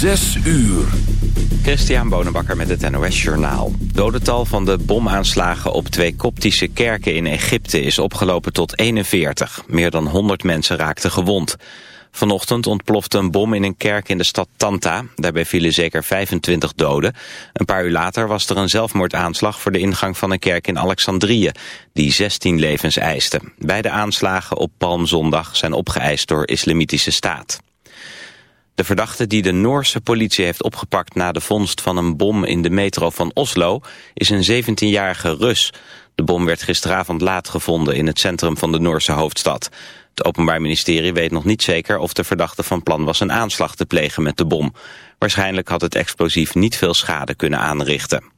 Zes uur. Christian Bonenbakker met het NOS Journaal. Dodental van de bomaanslagen op twee koptische kerken in Egypte is opgelopen tot 41. Meer dan 100 mensen raakten gewond. Vanochtend ontplofte een bom in een kerk in de stad Tanta. Daarbij vielen zeker 25 doden. Een paar uur later was er een zelfmoordaanslag voor de ingang van een kerk in Alexandrië, die 16 levens eiste. Beide aanslagen op Palmzondag zijn opgeëist door Islamitische Staat. De verdachte die de Noorse politie heeft opgepakt na de vondst van een bom in de metro van Oslo is een 17-jarige Rus. De bom werd gisteravond laat gevonden in het centrum van de Noorse hoofdstad. Het Openbaar Ministerie weet nog niet zeker of de verdachte van plan was een aanslag te plegen met de bom. Waarschijnlijk had het explosief niet veel schade kunnen aanrichten.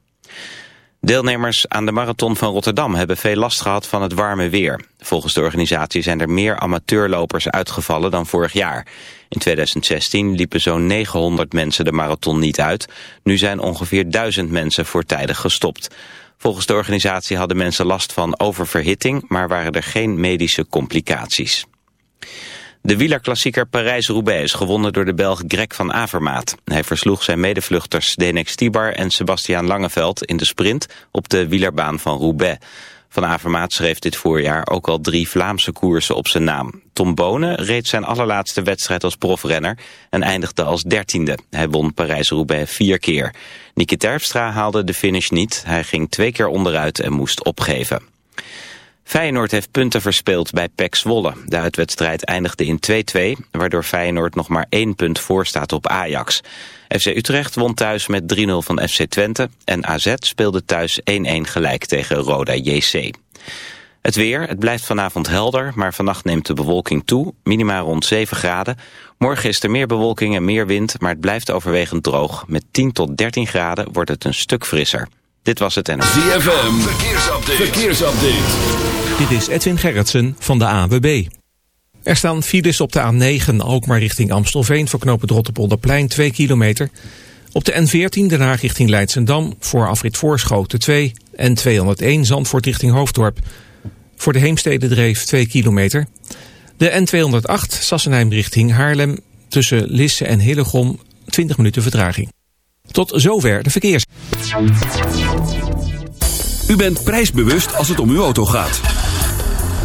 Deelnemers aan de Marathon van Rotterdam hebben veel last gehad van het warme weer. Volgens de organisatie zijn er meer amateurlopers uitgevallen dan vorig jaar. In 2016 liepen zo'n 900 mensen de marathon niet uit. Nu zijn ongeveer 1000 mensen voortijdig gestopt. Volgens de organisatie hadden mensen last van oververhitting, maar waren er geen medische complicaties. De wielerklassieker Parijs-Roubaix is gewonnen door de Belg Greg van Avermaat. Hij versloeg zijn medevluchters Denek Stibar en Sebastiaan Langeveld in de sprint op de wielerbaan van Roubaix. Van Avermaat schreef dit voorjaar ook al drie Vlaamse koersen op zijn naam. Tom Bonen reed zijn allerlaatste wedstrijd als profrenner en eindigde als dertiende. Hij won Parijs-Roubaix vier keer. Niki Terpstra haalde de finish niet. Hij ging twee keer onderuit en moest opgeven. Feyenoord heeft punten verspeeld bij PEC Zwolle. De uitwedstrijd eindigde in 2-2, waardoor Feyenoord nog maar één punt voor staat op Ajax. FC Utrecht won thuis met 3-0 van FC Twente en AZ speelde thuis 1-1 gelijk tegen Roda JC. Het weer, het blijft vanavond helder, maar vannacht neemt de bewolking toe, minimaal rond 7 graden. Morgen is er meer bewolking en meer wind, maar het blijft overwegend droog. Met 10 tot 13 graden wordt het een stuk frisser. Dit was het en... ZFM, verkeersupdate. verkeersupdate. Dit is Edwin Gerritsen van de AWB. Er staan files op de A9, ook maar richting Amstelveen... voor knooppunt Rotterpolderplein 2 kilometer. Op de N14 Den Haag richting Leidsendam... voor afrit Voorschoten 2 en 201 Zandvoort richting Hoofddorp. Voor de Heemstede dreef 2 kilometer. De N208 Sassenheim richting Haarlem... tussen Lisse en Hillegom 20 minuten vertraging. Tot zover de verkeers. U bent prijsbewust als het om uw auto gaat.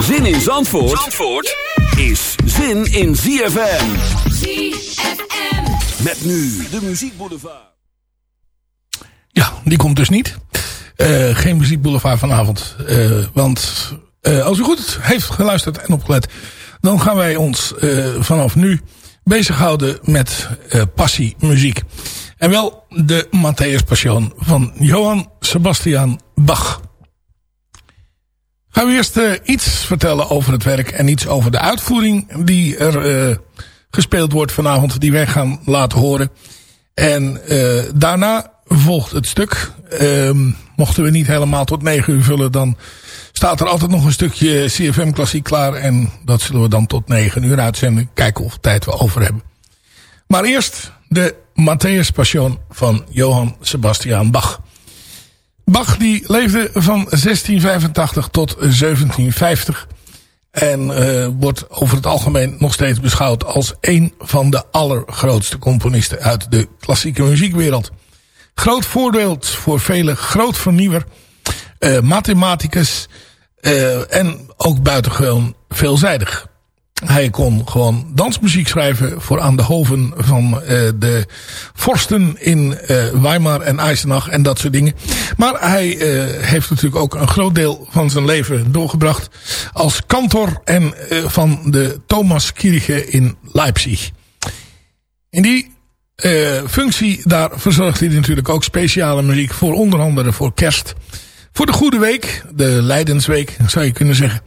Zin in Zandvoort, Zandvoort is zin in ZFM. ZFM. Met nu de muziekboulevard. Ja, die komt dus niet. Eh, geen muziekboulevard vanavond. Eh, want eh, als u goed heeft geluisterd en opgelet... dan gaan wij ons eh, vanaf nu bezighouden met eh passie muziek. En wel de Matthäus Passion van Johann Sebastian Bach. Gaan we eerst eh, iets vertellen over het werk en iets over de uitvoering die er eh, gespeeld wordt vanavond. Die wij gaan laten horen. En eh, daarna volgt het stuk. Ehm, mochten we niet helemaal tot 9 uur vullen, dan staat er altijd nog een stukje CFM Klassiek klaar. En dat zullen we dan tot 9 uur uitzenden. Kijken hoeveel tijd we over hebben. Maar eerst de Matthäus Passion van Johann Sebastian Bach. Bach die leefde van 1685 tot 1750. En eh, wordt over het algemeen nog steeds beschouwd als een van de allergrootste componisten uit de klassieke muziekwereld. Groot voorbeeld voor vele, groot vernieuwer, eh, mathematicus eh, en ook buitengewoon veelzijdig. Hij kon gewoon dansmuziek schrijven voor aan de hoven van uh, de vorsten in uh, Weimar en Eisenach en dat soort dingen. Maar hij uh, heeft natuurlijk ook een groot deel van zijn leven doorgebracht als kantor en van de Thomaskirche in Leipzig. In die functie, daar verzorgt hij natuurlijk ook speciale muziek voor onder andere voor kerst. Voor de Goede Week, de Leidensweek zou je kunnen zeggen,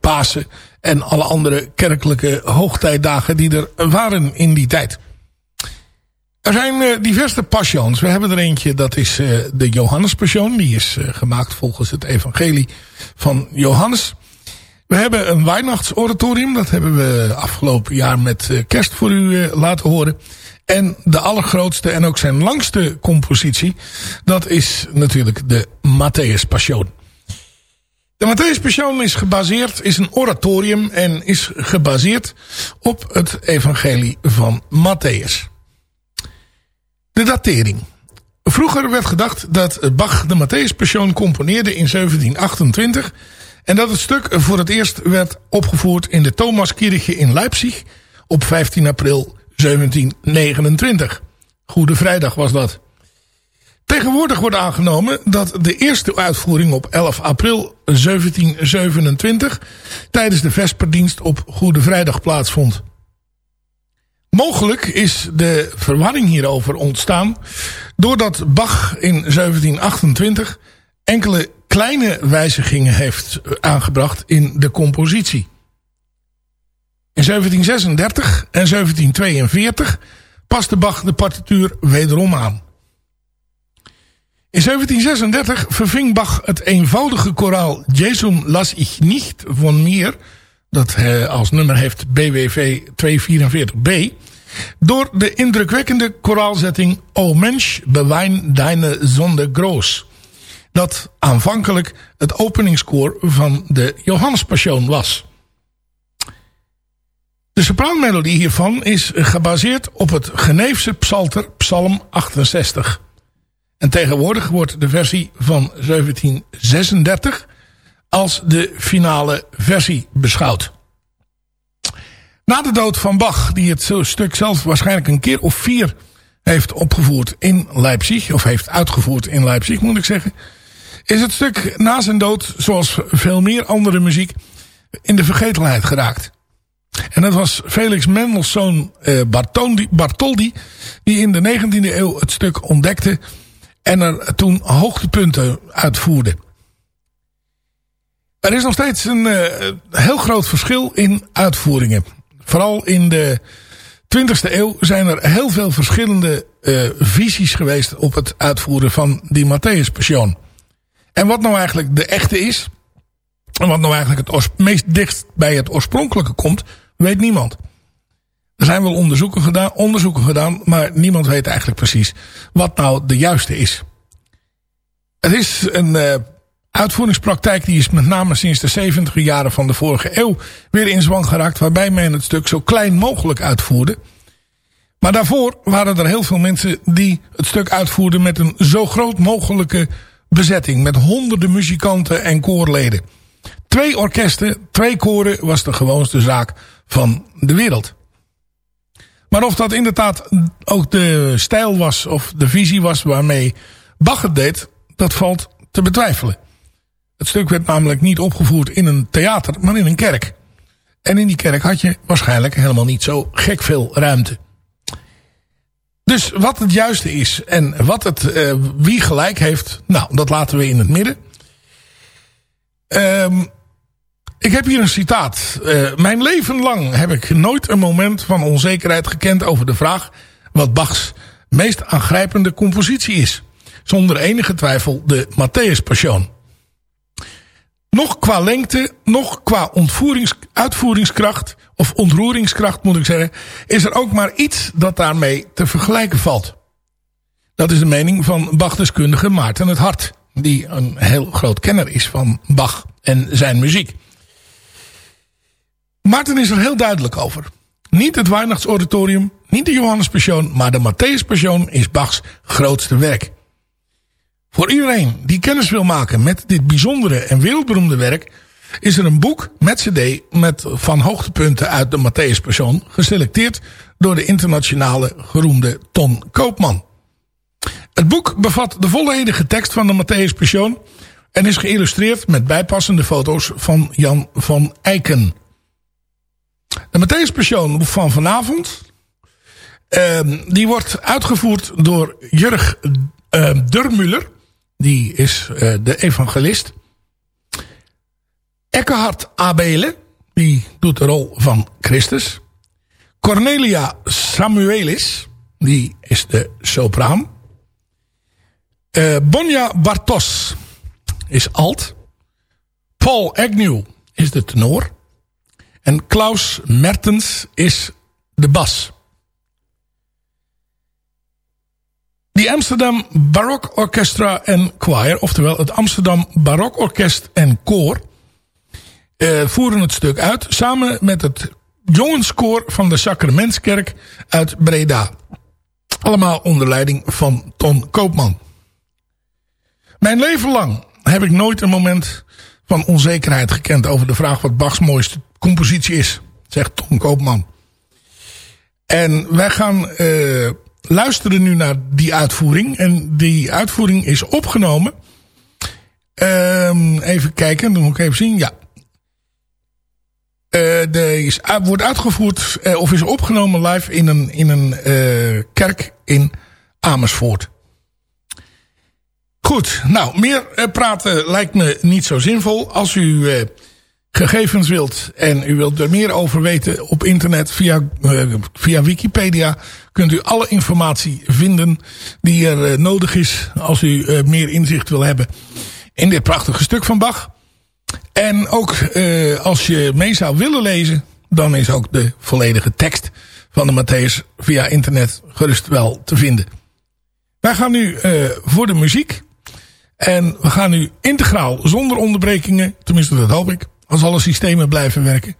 Pasen en alle andere kerkelijke hoogtijdagen die er waren in die tijd. Er zijn uh, diverse passions. We hebben er eentje, dat is uh, de Johannespassion. Die is uh, gemaakt volgens het evangelie van Johannes. We hebben een Weihnachtsoratorium. Dat hebben we afgelopen jaar met kerst voor u laten horen. En de allergrootste en ook zijn langste compositie. Dat is natuurlijk de Matthäus Passion. De Matthäus Passion is gebaseerd, is een oratorium en is gebaseerd op het evangelie van Matthäus. De datering. Vroeger werd gedacht dat Bach de Matthäus Passion componeerde in 1728 en dat het stuk voor het eerst werd opgevoerd in de Thomaskirche in Leipzig op 15 april 1729. Goede Vrijdag was dat. Tegenwoordig wordt aangenomen dat de eerste uitvoering op 11 april 1727 tijdens de Vesperdienst op Goede Vrijdag plaatsvond. Mogelijk is de verwarring hierover ontstaan doordat Bach in 1728 enkele kleine wijzigingen heeft aangebracht in de compositie. In 1736 en 1742 paste Bach de partituur wederom aan. In 1736 verving Bach het eenvoudige koraal Jesum las ich nicht von mir, dat als nummer heeft BWV 244b, door de indrukwekkende koraalzetting O Mensch, bewein deine zonde groos. Dat aanvankelijk het openingskoor van de Johannespassion was. De sopraanmelodie hiervan is gebaseerd op het Geneefse psalter Psalm 68. En tegenwoordig wordt de versie van 1736 als de finale versie beschouwd. Na de dood van Bach, die het stuk zelf waarschijnlijk een keer of vier heeft opgevoerd in Leipzig, of heeft uitgevoerd in Leipzig moet ik zeggen, is het stuk na zijn dood, zoals veel meer andere muziek, in de vergetelheid geraakt. En dat was Felix Mendelssohn eh, Bartoldi, die in de 19e eeuw het stuk ontdekte en er toen hoogtepunten uitvoerde. Er is nog steeds een uh, heel groot verschil in uitvoeringen. Vooral in de 20e eeuw zijn er heel veel verschillende uh, visies geweest op het uitvoeren van die Matthäus Passion. En wat nou eigenlijk de echte is, en wat nou eigenlijk het meest dicht bij het oorspronkelijke komt, weet niemand. Er zijn wel onderzoeken gedaan, onderzoeken gedaan, maar niemand weet eigenlijk precies wat nou de juiste is. Het is een uh, uitvoeringspraktijk die is met name sinds de 70 jaren van de vorige eeuw weer in zwang geraakt. Waarbij men het stuk zo klein mogelijk uitvoerde. Maar daarvoor waren er heel veel mensen die het stuk uitvoerden met een zo groot mogelijke bezetting. Met honderden muzikanten en koorleden. Twee orkesten, twee koren was de gewoonste zaak van de wereld. Maar of dat inderdaad ook de stijl was of de visie was waarmee Bach het deed, dat valt te betwijfelen. Het stuk werd namelijk niet opgevoerd in een theater, maar in een kerk. En in die kerk had je waarschijnlijk helemaal niet zo gek veel ruimte. Dus wat het juiste is en wat het, uh, wie gelijk heeft, nou, dat laten we in het midden. Um, ik heb hier een citaat. Uh, mijn leven lang heb ik nooit een moment van onzekerheid gekend over de vraag wat Bachs meest aangrijpende compositie is. Zonder enige twijfel de Matthäus Passion. Nog qua lengte, nog qua uitvoeringskracht, of ontroeringskracht moet ik zeggen, is er ook maar iets dat daarmee te vergelijken valt. Dat is de mening van Bach-deskundige Maarten het Hart, die een heel groot kenner is van Bach en zijn muziek. Maarten is er heel duidelijk over. Niet het Weihnachtsoratorium, niet de Johannespassion, maar de Matthäuspassion is Bachs grootste werk. Voor iedereen die kennis wil maken met dit bijzondere en wereldberoemde werk... is er een boek met cd met van hoogtepunten uit de Matthäus geselecteerd door de internationale geroemde Ton Koopman. Het boek bevat de volledige tekst van de Matthäus en is geïllustreerd met bijpassende foto's van Jan van Eycken. De Matthäus van vanavond Ehm, die wordt uitgevoerd door Jurg uh, Durmuller. Die is uh, de evangelist. Eckhard Abele. Die doet de rol van Christus. Cornelia Samuelis. Die is de sopraan. Uh, Bonja Bartos is alt. Paul Agnew is de tenor. En Klaus Mertens is de bas. Die Amsterdam Barok Orchestra en Choir, oftewel het Amsterdam Barok Orkest en Koor, eh, voeren het stuk uit samen met het jongenskoor van de Sacramentskerk uit Breda. Allemaal onder leiding van Ton Koopman. Mijn leven lang heb ik nooit een moment van onzekerheid gekend over de vraag wat Bachs mooiste compositie is, zegt Ton Koopman. En wij gaan uh, luisteren nu naar die uitvoering. En die uitvoering is opgenomen. Um, even kijken, dan moet ik even zien. Ja. Uh, de wordt uitgevoerd uh, of is opgenomen live in een, in een kerk in Amersfoort. Goed, nou, meer praten lijkt me niet zo zinvol. Als u gegevens wilt en u wilt er meer over weten op internet via, uh, via Wikipedia, kunt u alle informatie vinden die er uh, nodig is als u uh, meer inzicht wil hebben in dit prachtige stuk van Bach. En ook als je mee zou willen lezen, dan is ook de volledige tekst van de Matthäus via internet gerust wel te vinden. Wij gaan nu voor de muziek. En we gaan nu integraal, zonder onderbrekingen, tenminste dat hoop ik, als alle systemen blijven werken,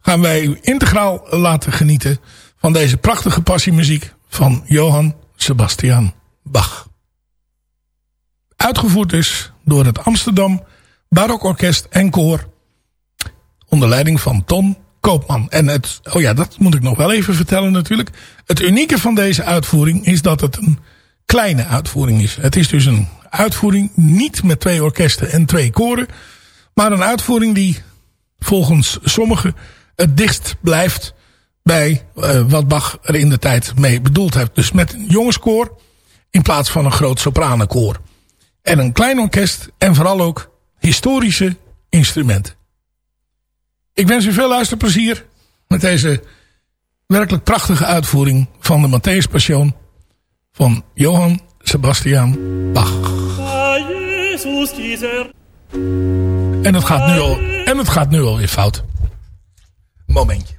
gaan wij u integraal laten genieten van deze prachtige passiemuziek van Johann Sebastian Bach. Uitgevoerd dus door het Amsterdam Barokorkest en Koor onder leiding van Ton Koopman. En het, oh ja, dat moet ik nog wel even vertellen natuurlijk. Het unieke van deze uitvoering is dat het een kleine uitvoering is. Het is dus een uitvoering niet met twee orkesten en twee koren, maar een uitvoering die volgens sommigen het dichtst blijft bij uh, wat Bach er in de tijd mee bedoeld heeft. Dus met een jongenskoor in plaats van een groot sopranenkoor. En een klein orkest en vooral ook historische instrumenten. Ik wens u veel luisterplezier met deze werkelijk prachtige uitvoering van de Matthäus Passion van Johann Sebastian Bach. En het gaat nu al, en het gaat nu alweer fout. Momentje.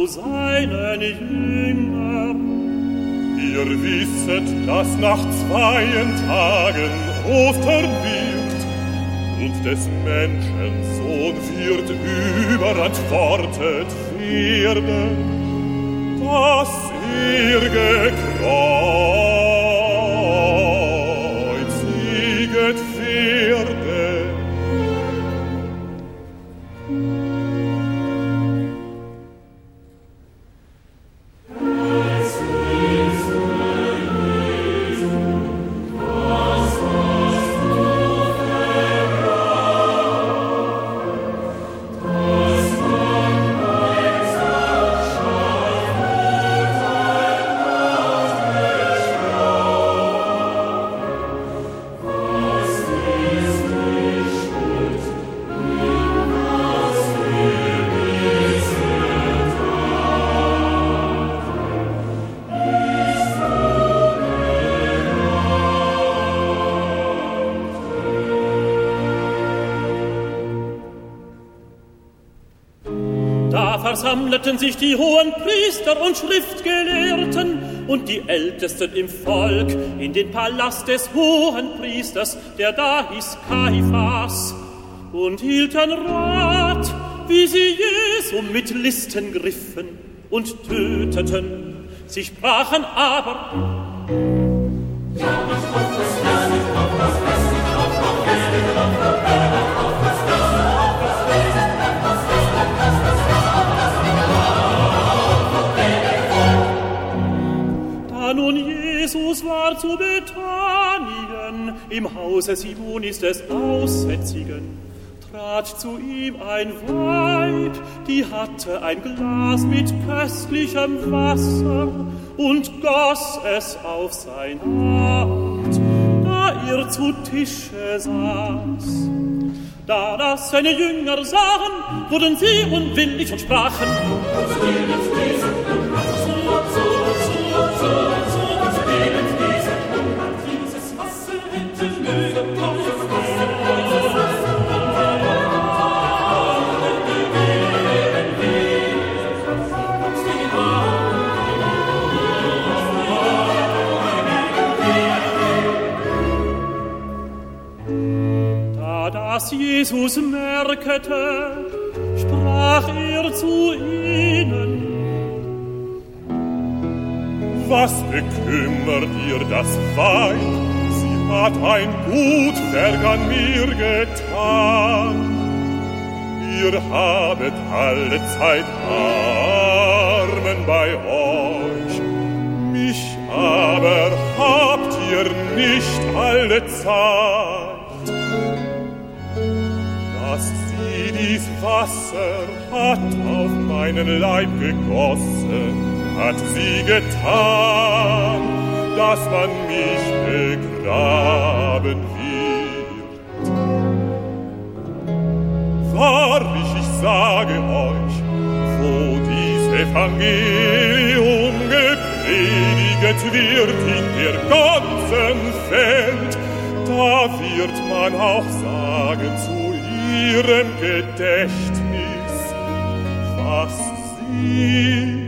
Zu seinen Jüngern. Ihr wisset, dass nach zweien Tagen Ostern wird und des Menschen Sohn wird überantwortet werden, dass er gekreuziget versammelten sich die hohen Priester und Schriftgelehrten und die Ältesten im Volk in den Palast des hohen Priesters, der da hieß Kaiphas, und hielten Rat, wie sie Jesu mit Listen griffen und töteten. Sie sprachen aber, Simonis des Aussätzigen, trat zu ihm ein Weib, die hatte ein Glas mit köstlichem Wasser und goss es auf sein Haupt, da er zu Tische saß. Da das seine Jünger sahen, wurden sie unwillig und sprachen, Da Jesus merkete, sprach er zu ihnen, Was bekümmert ihr das Weib? Sie hat ein gut Werk an mir getan. Ihr habet alle Zeit Armen bei euch, mich aber habt ihr nicht alle Zeit. Dies Wasser hat auf meinen Leib gegossen, hat sie getan, dass man mich begraben wird. Wahrlich, ich sage euch, wo dies Evangelium geprediget wird in der ganzen Welt, da wird man auch sagen zu ihrem Gedächtnis, was sie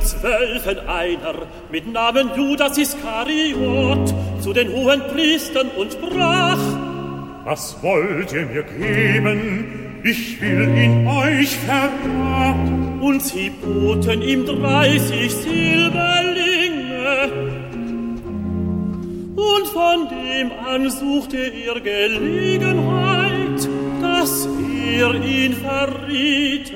zwölfen einer, mit Namen Judas Iskariot, zu den hohen Priestern und sprach, Was wollt ihr mir geben? Ich will ihn euch verraten. Und sie boten ihm dreißig Silberlinge. Und von dem an suchte er Gelegenheit, dass er ihn verriet.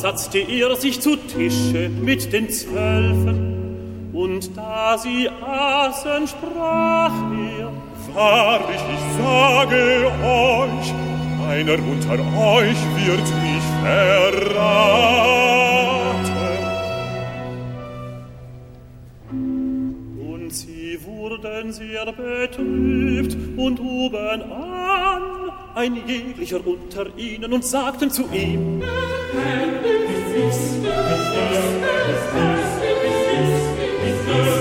Satzte er sich zu Tische mit den Zwölfen, und da sie aßen, sprach er, Wahrlich, ich sage euch, einer unter euch wird mich verraten. Und sie wurden sehr betrübt und huben an, ein jeglicher unter ihnen, und sagten zu ihm, Thank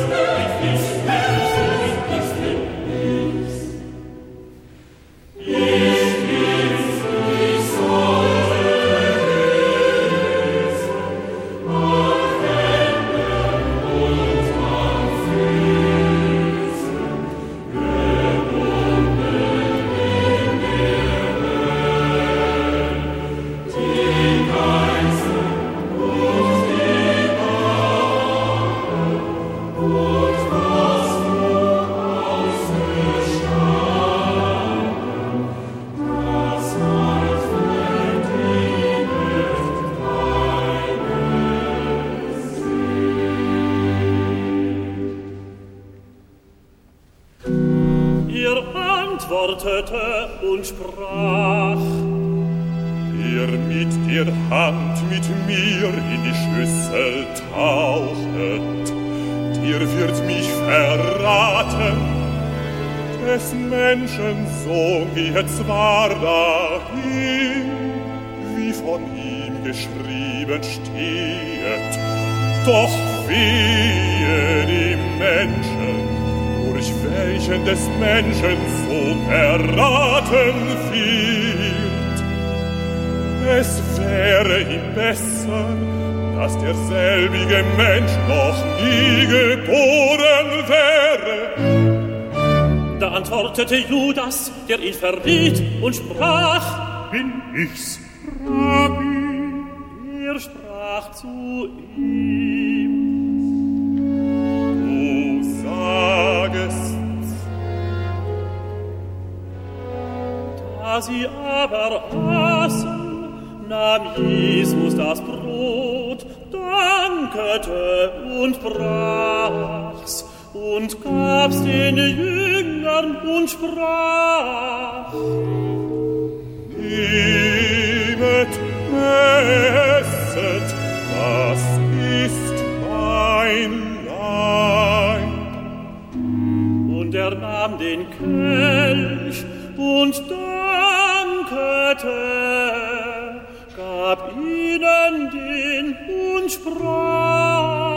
you. Antwortete Judas, der ihn verriet, und sprach, Bin ich's, er sprach zu ihm, du sagest, Da sie aber aßen, nahm Jesus das Brot, dankete und brach's und gab's den Jüngern und sprach, Nehmet, esset, das ist mein Leib. und er nahm den Kelch und dankete, gab ihnen den und sprach,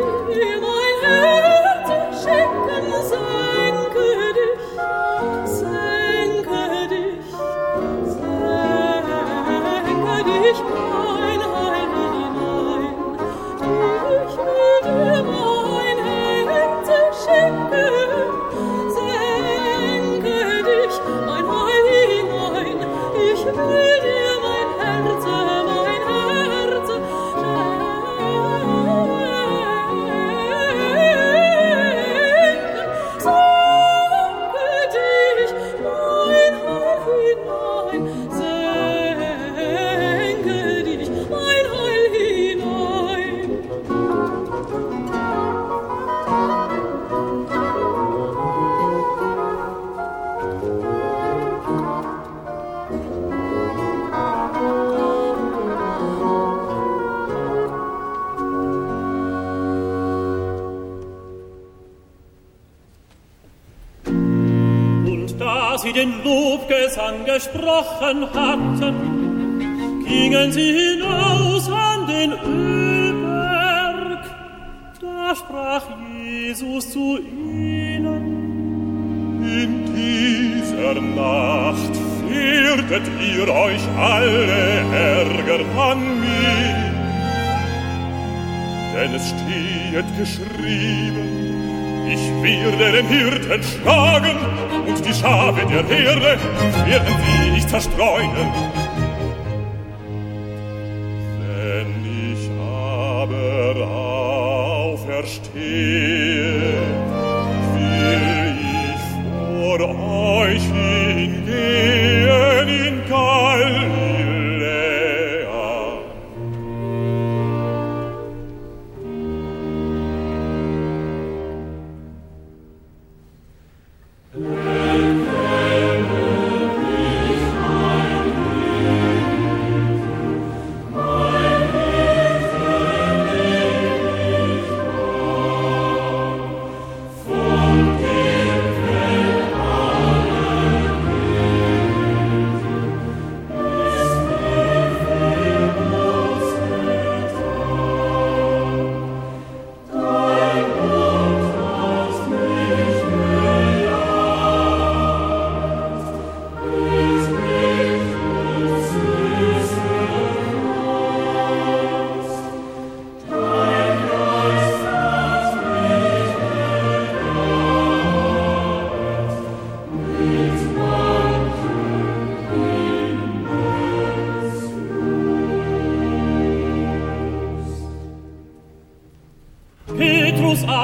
in thy hand. Gesprochen hatten, gingen sie hinaus an den Ölberg. Da sprach Jesus zu ihnen, In dieser Nacht fürchtet ihr euch alle Ärger an mir. Denn es steht geschrieben, ich werde den Hirten schlagen schafe der Herde werden sie nicht zerstreuen.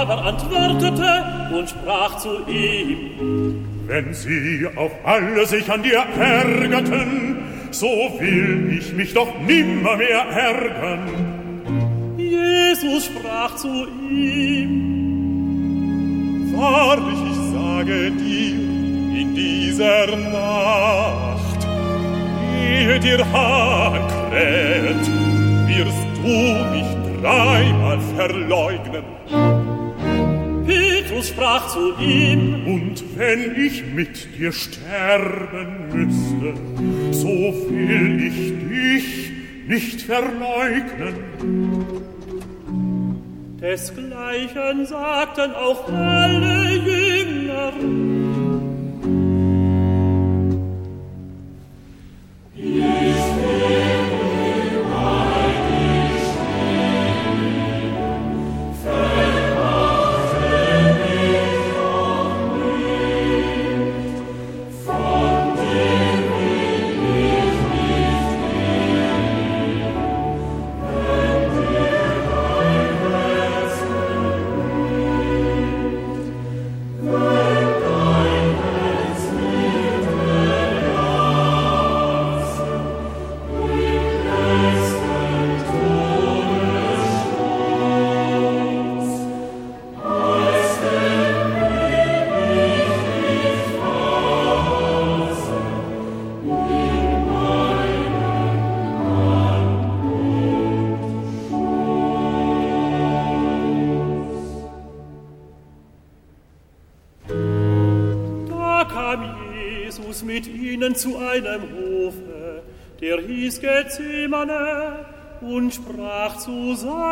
Aber antwortete und sprach zu ihm, Wenn sie auf alle sich an dir ärgerten, so will ich mich doch nimmer mehr ärgern. Jesus sprach zu ihm, Wahrlich, ich sage dir, in dieser Nacht, ehe dir Hahn kräht, wirst du mich dreimal verleugnen. Sprach zu ihm, Und wenn ich mit dir sterben müsste, so will ich dich nicht verleugnen. desgleichen sagten auch alle Jünger. Gethsemane und sprach zu seinem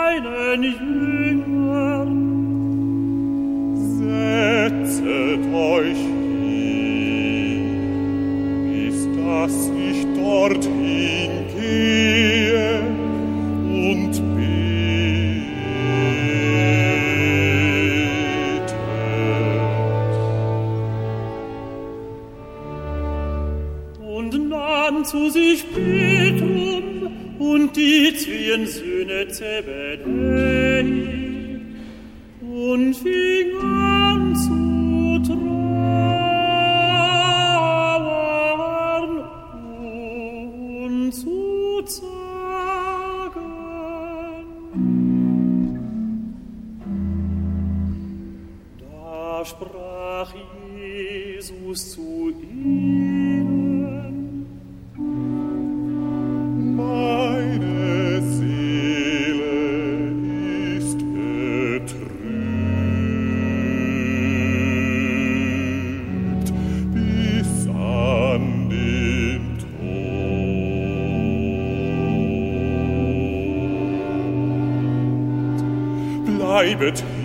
It.